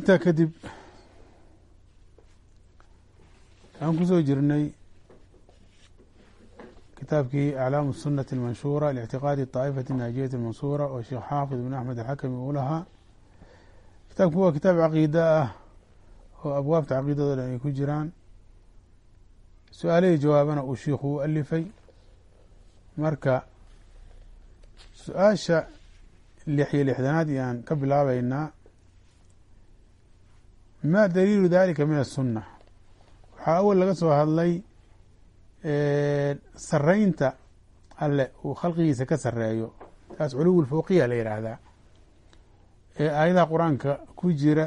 intaa kadib waxaan ku soo jirnay kitaabkii aclaamu sunati almanshuura lictiqaadi طaa'ifati naajiyati almansuura oo sheekh xaafid bin axmed alxakami uu lahaa. Kitaabku waa kitaab caqiida ah oo abwaabta caqiidado dhan ay ku jiraan. Su'aalihii jawaabana uu shiikhu u alifay marka su'aasha lix iyo lixdanaad iyo aan ka bilaabeynaa ma daliilu dalika min asunna waxaa awal laga soo hadlay saraynta alle uu khalqigiisa ka sareeyo taas culuw lfowqiya la yidhaahdaa ee aayadaha qur'aanka ku jira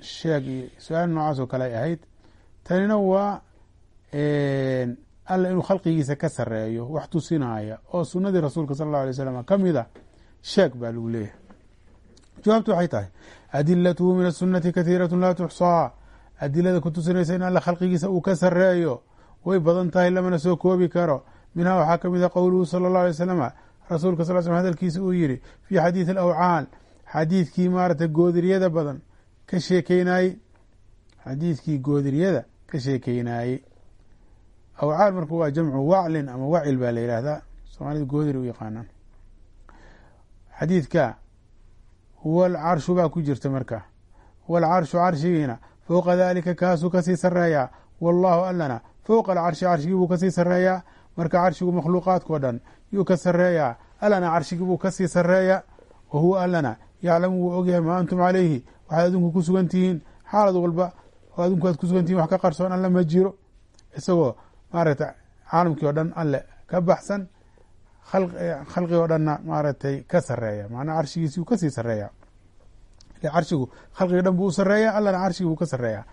sheeg iyo su'aal noocaas oo kale ay ahayd tanina waa alle inuu khalqigiisa ka sareeyo wax tusinaya oo sunnadii rasuulka sala allahu alay slam ka mida sheeg baa lagu leeyahay jawaabtu waxay tahay adilatuhu min asunati kathiirat laa tuxsaa adilada ku tusinaysa in alle khalqigiisa uu ka sareeyo way badan tahay lamana soo koobi karo minhaa waxaa ka mid a qowluhu sala اllahu alay slama rasuulka sal slm hadalkiisa uu yihi fii xadiidi alawcaal xadiidkii maarata goodiryada badan ka sheekeynaayey xadiidkii goodiryada ka sheekeynaayey awcaal marka waa jamcu waclin ama wacil baa la yihahdaa soomaalida goodiri u yaqaanaan xadiidka walcarshu baa ku jirta marka walcarshu carshigiina fowqa dalika kaasuu ka sii sareeyaa wallahu allana fowqa alcarshi carshigii buu ka sii sareeyaa marka carshigu makhluuqaadkao dhan yuu ka sareeyaa allana carshigii buu ka sii sareeyaa wa huwa allana yaclamu wuu ogyahay maa antum calayhi waxaad adinku ku sugan tihiin xaalad walba oo adinku aad ku sugan tihiin wax ka qarsoon alle ma jiro isagoo maaragtay caalamkii oo dhan alle ka baxsan khalqig oo dhanna maaragtay ka sareeya macnaa carshigiisi uu ka sii sareeya carshigu khalqiga dhan buu u allana carshigi buu ka sareeya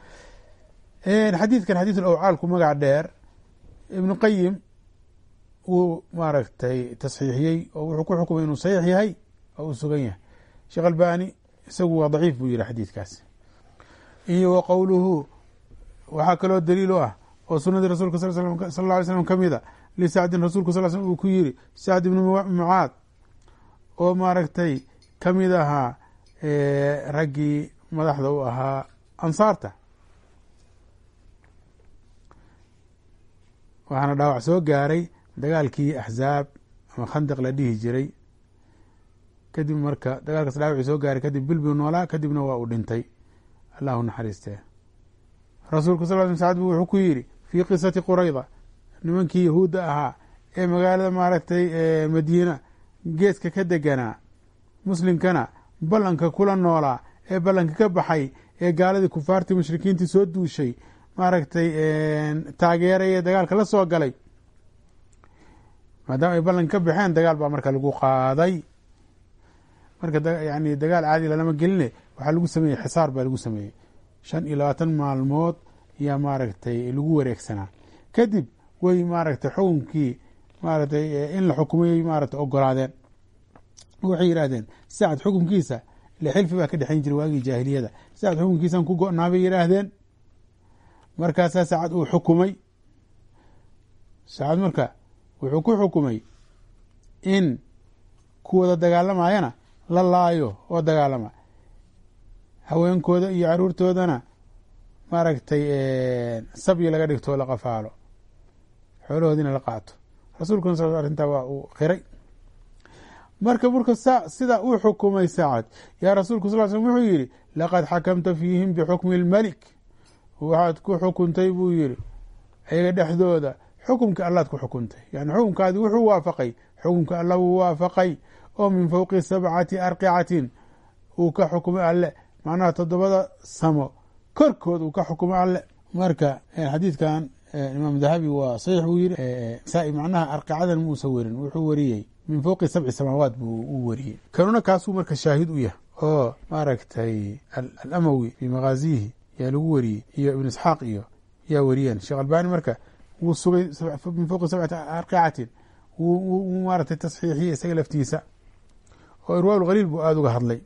xadiidkan xadiid awcaalku magac dheer ibnu qayim wuu maaragtay tasxiixiyey oo wuxuu ku xukumay inuu saxiix yahay oo uu sugan yahay sheekh albani isagu waa daciif buu yihi xadiidkaasi iyo wa qowluhu waxaa kaloo daliil u ah oo sunadii rasulka sal lla alay slam ka mid a lisacdin rasulku sal slm uu ku yiri sacd ibnu mucaad oo maaragtay ka mid ahaa raggii madaxda u ahaa ansaarta. waxaana dhaawac soo gaaray dagaalkii axzaab ama khandaq la dhihi jiray. kadib marka dagaalkaas dhaawacii soo gaaray kadib bil buu noolaa kadibna waa uu dhintay. Allahu naxariistee. Rasuulku sal sl sacd bu wuxuu ku yidhi fii qisati qurayda nimankii yahuudda ahaa ee magaalada maaragtay madiina geeska ka deganaa muslimkana ballanka kula noolaa ee ballanka ka baxay ee gaaladii kufaartii mushrikiintii soo duushay maaragtay taageeray ee dagaalka la soo galay. Maadaama ay ballanka ka baxeen dagaal baa marka lagu qaaday. Marka yani dagaal caadi lalama geline waxaa lagu sameeyey xisaar baa lagu sameeyey. Shan iyo labaatan maalmood ayaa maaragtay lagu wareegsanaa. Kadib way maaragtay xukunkii maaragtay in la xukumayay maaragtay ogolaadeen. Waxay yidhaahdeen sacad xukunkiisa ile xilfi baa ka dhexeyn jiray waagii jaahiliyada. Sacad xukunkiisan ku go-naa bay yidhaahdeen markaasaa sacad uu xukumay. Sacad marka wuxuu ku xukumay in ku wada dagaalamayana la laayo oo dagaalama. Haweenkooda iyo caruurtoodana maaragtay sabyi laga dhigto la qafaalo xoolahoodina la qaato. Rasuulkuna sal arrintaa waa uu qiray marka marka sidaa uu xukumay saacad yaa rasuulku sal slm wuxuu yihi laqad xakamta fiihim bixukmi اlmelik waxaad ku xukuntay buu yihi ayaga dhexdooda xukumka allaad ku xukuntay. Yani xukumkaadi wuxuu waafaqay xukumka alla wuu waafaqay oo min fowqi sabcati arqicatin uu ka xukumay alle. Macnaha toddobada samo korkood uu ka xukumay alle. Marka xadiidkan imaam dahabi waa saxiix buu yiri saa macnaha arqicadan muusa werin wuxuu wariyey. Min fowqi sabci samaawaat buu u wariyey. Kanuna kaasuu marka shaahid u yahay. Oo maaragtay alamawi fii maqaaziyihi yaa lagu wariyey. Iyo ibn isxaaq iyo yaa wariyeen. Sheekh albani marka wuu sugay min fowqi sabcati arqacatin. Wuu maaratay tasxiixiyey isaga laftiisa. Oo irwaa khaliil buu aada uga hadlay.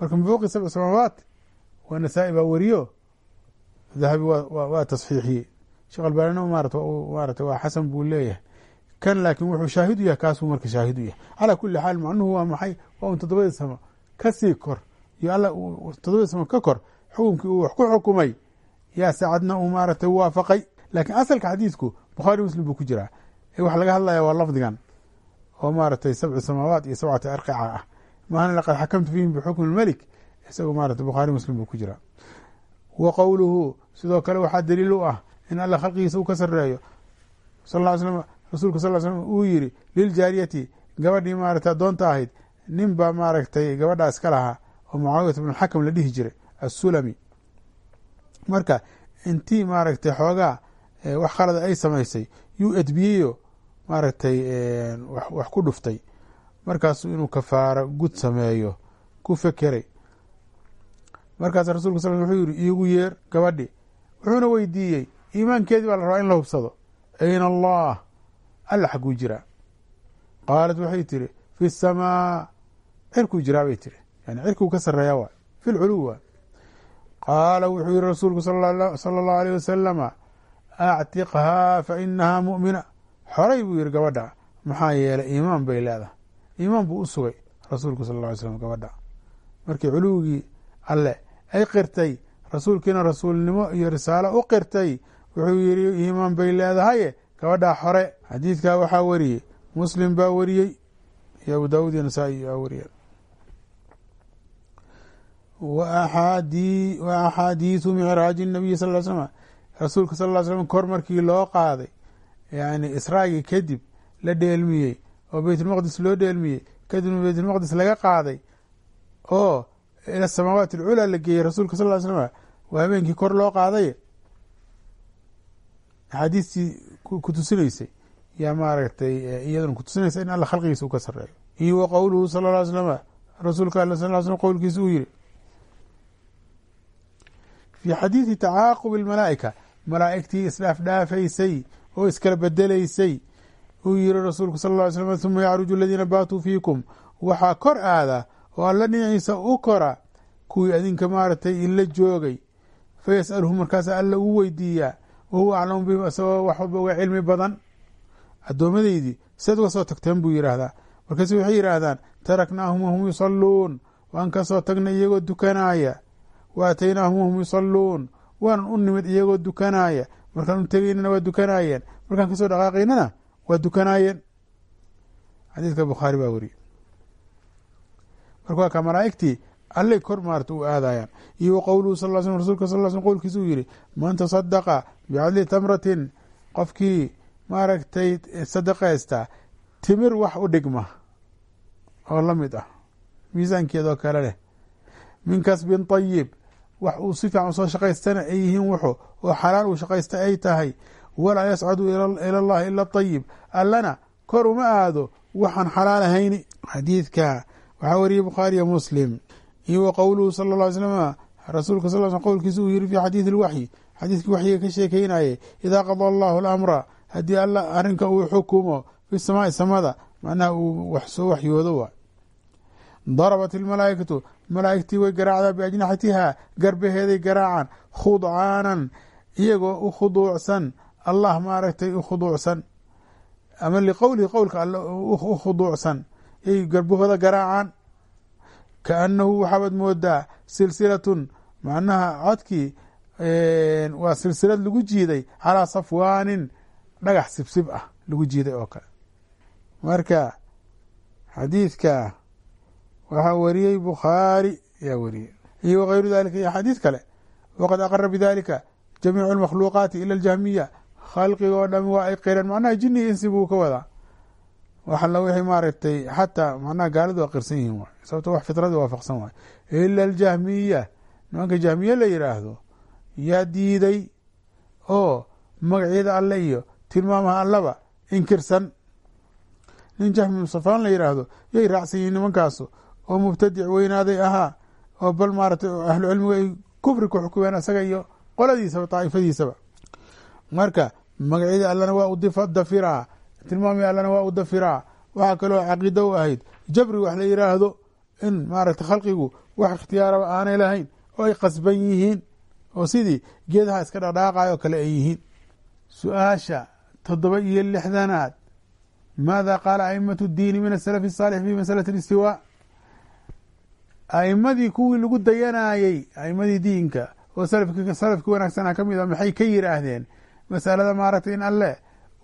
Marka min fowqi sabci samaawaat waa nasaa-i baa wariyo dahabi waa tasxiixiyey sheekh albanina maarata maarata waa xasan buu leeyahay. Kan laakiin wuxuu shaahid u yahay kaasuu marka shaahid u yahay. Calaa kuli xaal macnuhu waa maxay? Waa un toddobadii samo ka sii kor iyo alla toddobadii samo ka kor xukumkii uu wax ku xukumay yaa saacadna uu maaratay waafaqay. Laakiin asalka xadiidku bukhaari muslim buu ku jiraa. Waxa laga hadlaya waa lafdigan oo maaratay sabci samaawaat iyo sabcati arqica ah. Maana laqad xakamtu fiihim bixukmi lmelik isagoo maarata bukhaari muslim buu ku jiraa. Wa qowluhu sidoo kale waxaa daliil u ah in alla khalqigiisa uu ka sareeyo sal ll slam rasuulka sal slam uu yiri liljaariyati gabadhii maarata adoonta ahayd nin baa maaragtay gabadhaa iska lahaa oo mucaawiyat bn xakam la dhihi jiray assulami marka intii maaragtay xoogaa wax khalada ay samaysay yuu edbiyeyo maaragtay wax ku dhuftay markaasu inuu kafaaro gud sameeyo ku fekeray markaas rasulka sal wuxuu yiri iigu yeer gabadhi wuxuuna weydiiyey iimaankeedii baa la rabaa in la hubsado. Ayna allah alla xaguu jiraa. Qaalat waxay tiri fi samaa. Cirkuu jiraa bay tiri. Yani cirkuu ka sareeyaa waay fi lculuw waay qaala wuxuu yihi rasuulku sala allahu aleyh wasalama actiqhaa fa inahaa mu'mina. Xoray buu yihi gabadha maxaa yeelay iimaan bay leedahay. Iimaan buu u sugay rasuulku sal lla ly slam gabadha. Markii culuwgii alle ay qirtay rasuulkiina rasuulnimo iyo risaalo u qirtay wuxuu yihi iimaan bay leedahaye gabadhaa xore xadiidkaa waxaa wariyey muslim baa wariyey iyo abu daawud iyo nasaa-i aa wariyeen. Wa axaadiisu micraaji nabiyi sal ly slm rasuulka sal ly slm kor markii loo qaaday yani israagii kadib la dheelmiyey oo beytulmaqdis loo dheelmiyey kadibna beytulmaqdis laga qaaday oo ila samaawaat alculaa la geeyey rasuulka sal ly slm waa habeenkii kor loo qaaday axaadiistii kutusinaysay yaa maaragtay iyaduna kutusinaysa in alla khalqigiisa uu ka sareeyo iyo wa qowluhu sala ll ly slama rasuulka al sal slm qowlkiisa uu yihi fii xadiidi tacaaqub almalaa'ika malaa'igtii isdhaaf dhaafaysay oo iskala bedelaysay uu yihi rasuulku sal ll ly huma yacruju aladiina baatuu fiikum. Waxaa kor aada oo alla dhinaciisa u kora kuwii adinka maaragtay ila joogay. Fa yas'aluhu markaasa alla uu weydiiyaa wahuwa aclamu bihim asagoo wax walba uga cilmi badan. Addoommadaydii siad uga soo tagteen buu yidhaahdaa. Markaasu waxay yidhaahdaan taraknaahum wahum yusalluun. Waan ka soo tagnay iyagoo dukanaaya. Wa ataynaahum wahum yusalluun. Waanan u nimid iyagoo dukanaaya. Markaan u tegaynana waa dukanaayeen. Markaan ka soo dhaqaaqaynana waa dukanaayeen. Xadiidka bukhaari baa weriye marka waa ka malaa'igtii alle kor maarta u aadayaan iyo qowluhu sal l sl rasulka sal sl qowlkiisa uu yihi man tasadaqa bicadli tamratin qofkii maaragtay sadaqaysta timir wax u dhigma oo la mid ah. Miisaankeedoo kale leh. Min kasbin ayib wax uu si fiican u soo shaqaystana ay yihiin wuxu oo xalaal uu shaqaysta ay tahay. Walaa yascadu ila allahi ila ayib allana kor uma aado waxaan xalaal ahayni xadiidka waxaa wariyey bukhaariyo muslim iyo wa qowluhu sala اl ly slm rasuulka sal sl qowlkiisa uu yihi fi xadiidi اlwaxyi xadiidkii waxyiga ka sheekeynayay idaa qadaa allahu alamra haddii alla arrinka uu xukumo fi samaai samada macnaha uu wax soo waxyoodo waa. Darabat ilmalaa'ikatu malaa'igtii way garaacdaa biajnaxatihaa garbaheeday garaacaan khudcaanan iyagoo u khuduucsan. Allah maaragtay u khuduucsan. Ama liqowlihi qowlka alle u khuduucsan. Yay garbahooda garaacaan kaanahu waxaabaad moodaa silsilatun macnaha codkii waa silsilad lagu jiiday calaa safwaanin dhagax sibsib ah lagu jiiday oo kale marka xadiidka waxaa wariyey bukhaari yaa wariyey iyo wagayru dalika iyo xadiid kale waqad aqara bidalika jamiicu اlmakhluuqaati ila اljahmiya khalqiga oo dhami waa ay qireen macnaha jini insi buu ka wadaa wax alla wixii maaragtay xataa macnaha gaaladu waa qirsan yihiin waay. Sababto wax fitradii waafaqsan waay. Ila aljahmiya. Nimanka jahmiye la yidhaahdo yaa diiday oo magacyada alle iyo tilmaamaha allaba inkirsan. Nin jahmi musafaan la yidhaahdo yay raacsan yihiin nimankaasu oo mubtadic weynaaday ahaa oo bal maaratay ahlu cilmigu ay kufri ku xukumeen isaga iyo qoladiisaba daa'ifadiisaba marka magacyadii allana waa u dafiraa tilmaamii allana waa u dafiraa. Waxaa kaloo caqiido u ahayd. Jabri wax la yiraahdo in maaragtay khalqigu wax ikhtiyaaraba aanay lahayn oo ay qasban yihiin oo sidii geedaha iska dhaqdhaaqayo kale ay yihiin. Su'aasha toddoba iyo lixdanaad maada qaala aimatu diini min asalafi asaalix fi masalati alistiwaa aimadii kuwii lagu dayanayey aimadii diinka oo salafkii wanaagsanaa ka mid a maxay ka yiraahdeen? Masalada maaragtay in alle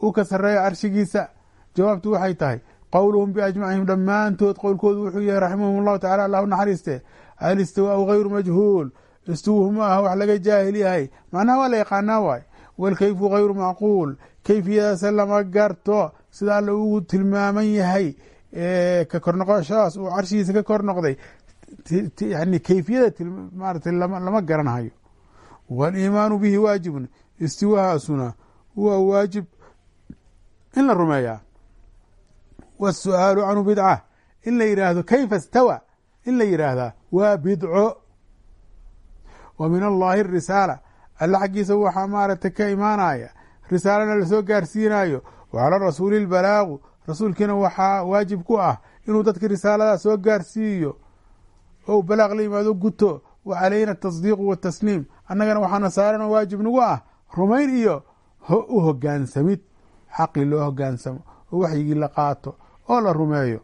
uu ka sareeyo carshigiisa jawaabtu waxay tahay qowluhum biajmacihim dhammaantood qowlkoodu wuxuu yahay raximahum allahu tacala allahu naxariiste alistiwaau gayru majhuul. Istuwuhu ma aha wax laga jaahil yahay. Macnaha waa la yaqaanaa waay. Walkayfu gayru macquul. Kayfiyadaasa lama garto sida alle ugu tilmaaman yahay ka kor noqoshadaas uu carshigiisa ka kor noqday yani kayfiyada maarata lama garanahayo waliimaanu bihi waajibun. Istiwahaasuna waa waajib in la rumeeyaa wاsu-aalu canhu bidca in la yidhaahdo kayfa stawa in la yidhaahdaa waa bidco. Wa min allahi risaala. Alla xaggiisa waxaa maaragtay ka imaanaya risaalana la soo gaarsiinayo wa cala rasuuli lbalaagu rasuulkiina waxaa waajib ku ah inuu dadki risaalada soo gaarsiiyo. Ou balaaq la yimaado guto. Wa calayna atasdiiqu watasliim annagana waxaana saarano waajib nagu ah rumayn iyo u hogaansamid xaqii loo hogaansamo oo waxyigii la qaato oo la rumeeyo.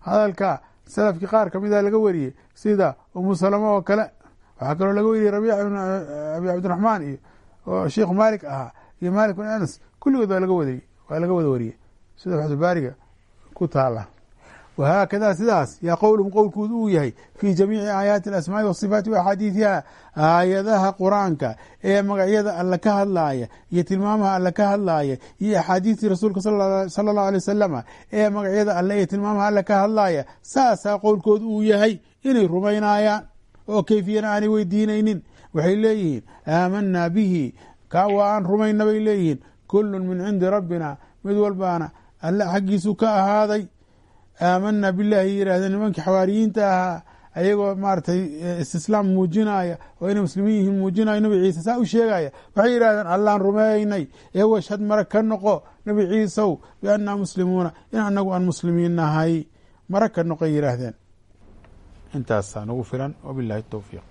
Hadalka salafkii qaar ka mida laga wariyey sida umu salamo oo kale waxaa kaloo laga wariyey rabiic ibn abi cabdiraxmaan iyo oo sheikhu maalik ahaa iyo maalik bin anas kulligood waa laga wadayey waa laga wada wariyey. Sida waxdubaariga ku taala wahaakada sidaas yaa qowluhum qowlkoodu uu yahay fii jamiici aayaati alasmaai wasifaati wa axaadiidiha aayadaha qur'aanka ee magacyada alle ka hadlaaya iyo tilmaamaha alle ka hadlaaya iyo axaadiistii rasuulka sala allahu alay wasalama ee magacyada alle iyo tilmaamaha alle ka hadlaaya saasaa qowlkoodu uu yahay inay rumaynayaan oo kayfiyana aanay weydiinaynin waxay leeyihiin aamanaa bihi kaa waa aan rumayna bay leeyihiin kullun min cindi rabbina mid walbaana alle xaggiisu ka ahaaday aamanaa bilahi yirahdeen nimankii xawaariyiinta ahaa ayagoo maaratay istislaam muujinaya oo inay muslimiin yihiin muujinaya nabi ciise saa u sheegaya waxay yidhahdeen allaan rumeynay ee washhad mara ka noqo nabi ciisow biannaa muslimuuna in anagu aan muslimiin nahay. Mara ka noqoy yidhaahdeen. Intaasaa nagu filan wabilahi towfiiq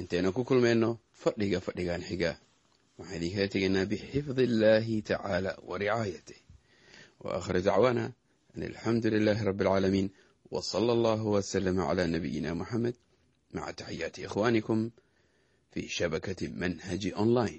intaynu ku kulmayno fadhiga fadhigan xiga. Waxaan idinkala tegaynaa bixifdi illaahi tacaala wa ricaayatih wa aakhir dacwaana an alxamdu lilaahi rabi alcaalamiin w sala allahu wslama cla nabiyina muxamed maca taxiyaati ikhwaanikum fi shabakati manhaji online